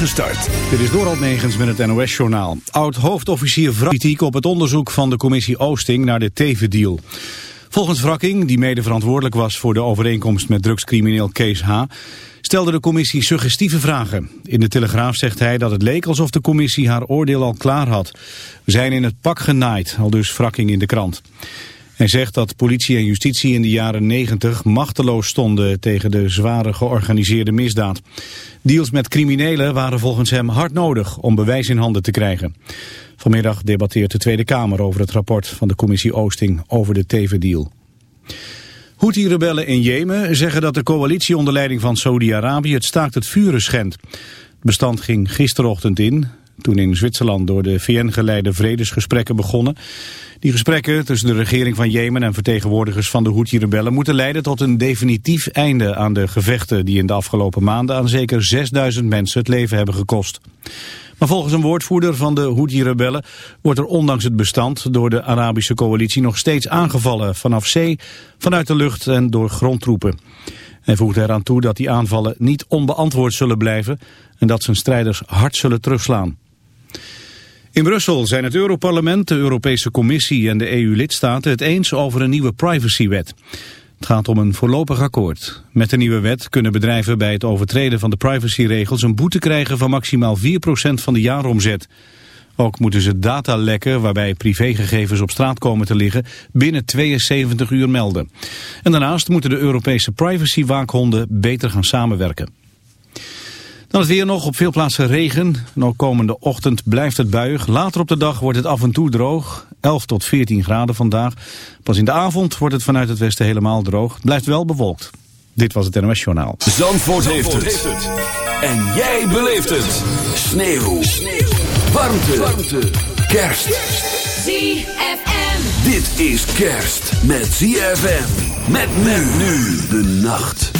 gestart. Dit is Dorald Negens met het NOS-journaal. Oud-hoofdofficier kritiek op het onderzoek van de commissie Oosting naar de Teven-deal. Volgens Wrakking, die mede verantwoordelijk was voor de overeenkomst met drugscrimineel Kees H., stelde de commissie suggestieve vragen. In de Telegraaf zegt hij dat het leek alsof de commissie haar oordeel al klaar had. We zijn in het pak genaaid, al dus Wrakking in de krant. Hij zegt dat politie en justitie in de jaren 90 machteloos stonden tegen de zware georganiseerde misdaad. Deals met criminelen waren volgens hem hard nodig om bewijs in handen te krijgen. Vanmiddag debatteert de Tweede Kamer over het rapport van de commissie Oosting over de Teven-deal. Houthi-rebellen in Jemen zeggen dat de coalitie onder leiding van Saudi-Arabië het staakt het vuren schendt. Het bestand ging gisterochtend in, toen in Zwitserland door de VN geleide vredesgesprekken begonnen. Die gesprekken tussen de regering van Jemen en vertegenwoordigers van de Houthi-rebellen moeten leiden tot een definitief einde aan de gevechten die in de afgelopen maanden aan zeker 6000 mensen het leven hebben gekost. Maar volgens een woordvoerder van de Houthi-rebellen wordt er ondanks het bestand door de Arabische coalitie nog steeds aangevallen vanaf zee, vanuit de lucht en door grondtroepen. Hij voegt eraan toe dat die aanvallen niet onbeantwoord zullen blijven en dat zijn strijders hard zullen terugslaan. In Brussel zijn het Europarlement, de Europese Commissie en de EU-lidstaten het eens over een nieuwe privacywet. Het gaat om een voorlopig akkoord. Met de nieuwe wet kunnen bedrijven bij het overtreden van de privacyregels een boete krijgen van maximaal 4% van de jaaromzet. Ook moeten ze data lekken waarbij privégegevens op straat komen te liggen binnen 72 uur melden. En daarnaast moeten de Europese privacywaakhondden beter gaan samenwerken. Dan het weer nog, op veel plaatsen regen. En ook komende ochtend blijft het buig. Later op de dag wordt het af en toe droog. 11 tot 14 graden vandaag. Pas in de avond wordt het vanuit het westen helemaal droog. Het blijft wel bewolkt. Dit was het NOS Journaal. Zandvoort, heeft, het. En jij beleeft het. Sneeuw. Sneeuw. Warmte. Warmte. Kerst. ZFM. Dit is kerst met ZFM. Met men nu de nacht.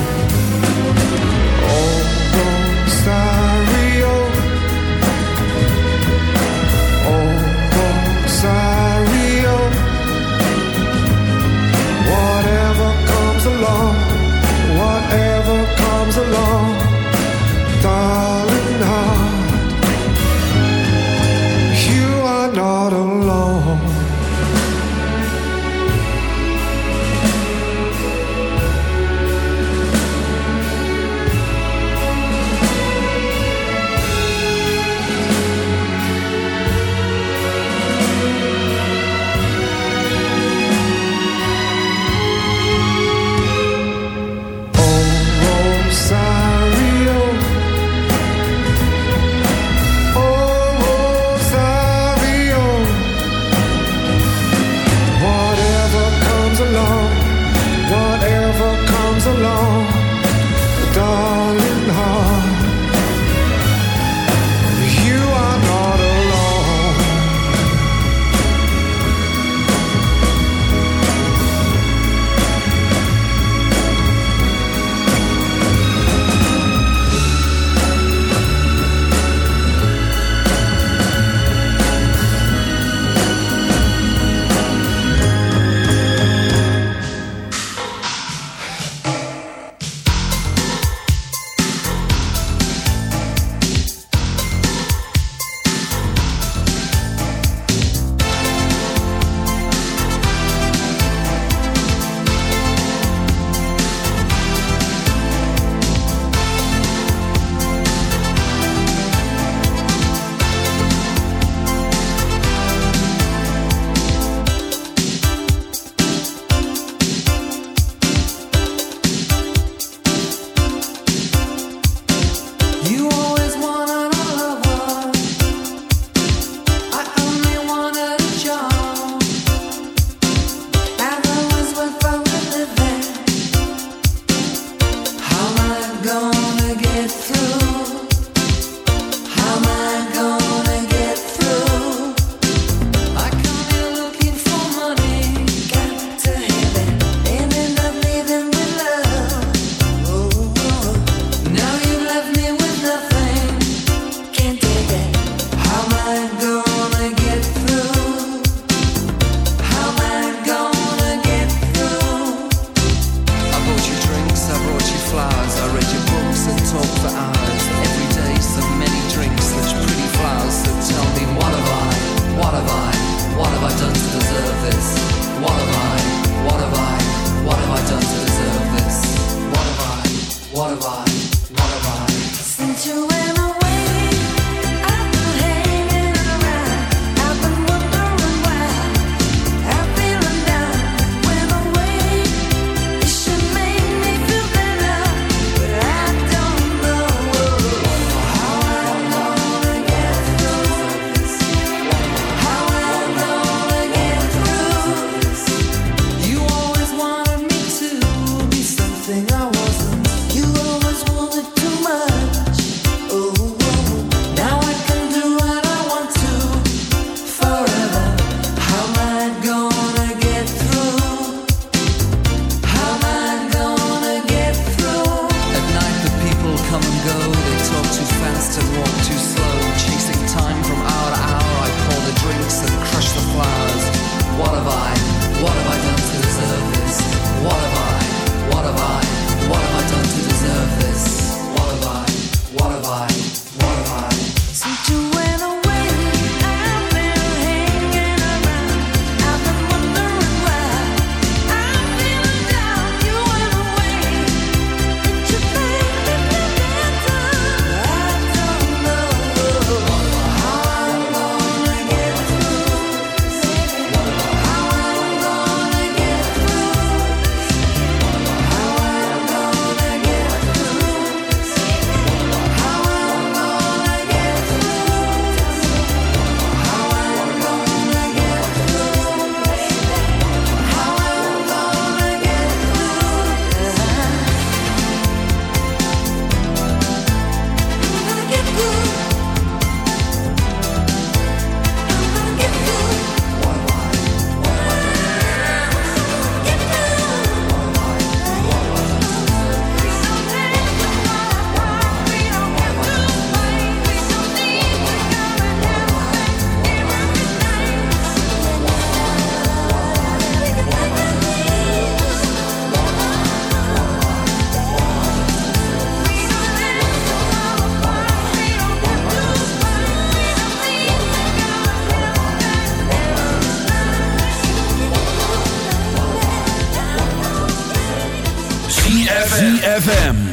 comes along.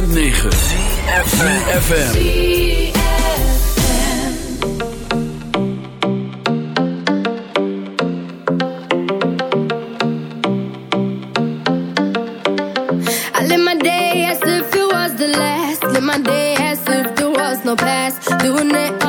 106.9 FM. Day as if it was the last, live my day as if there was no past, Do it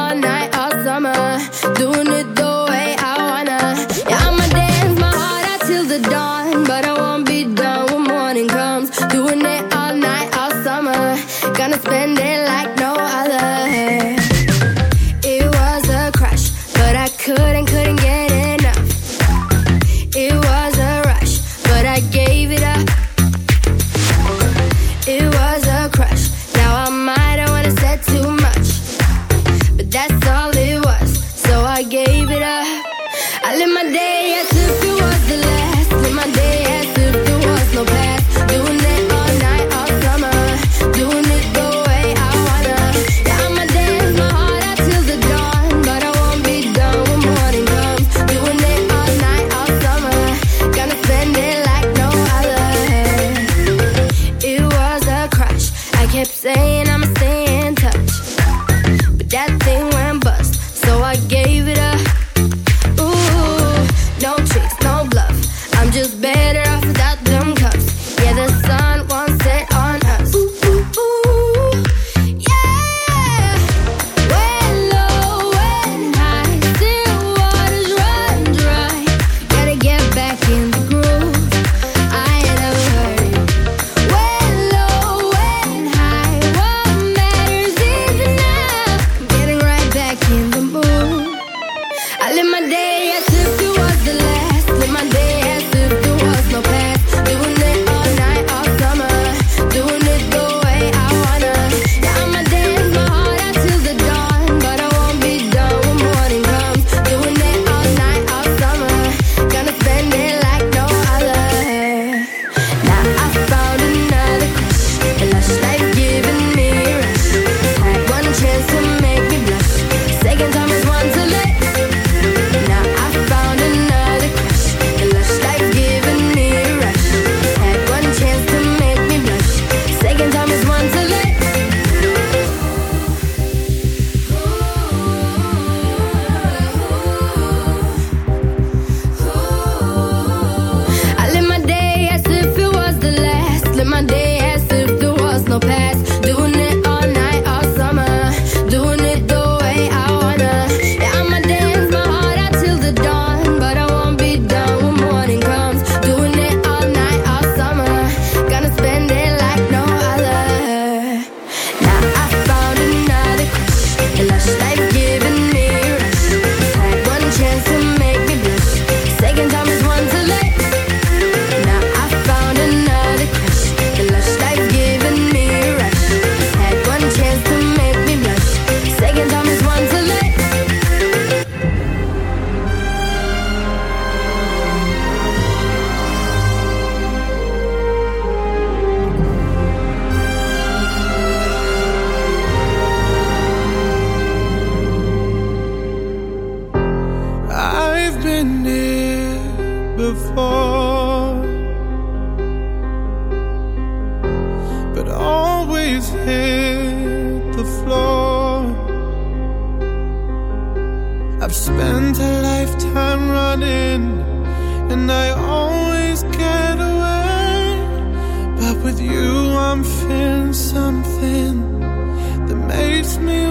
me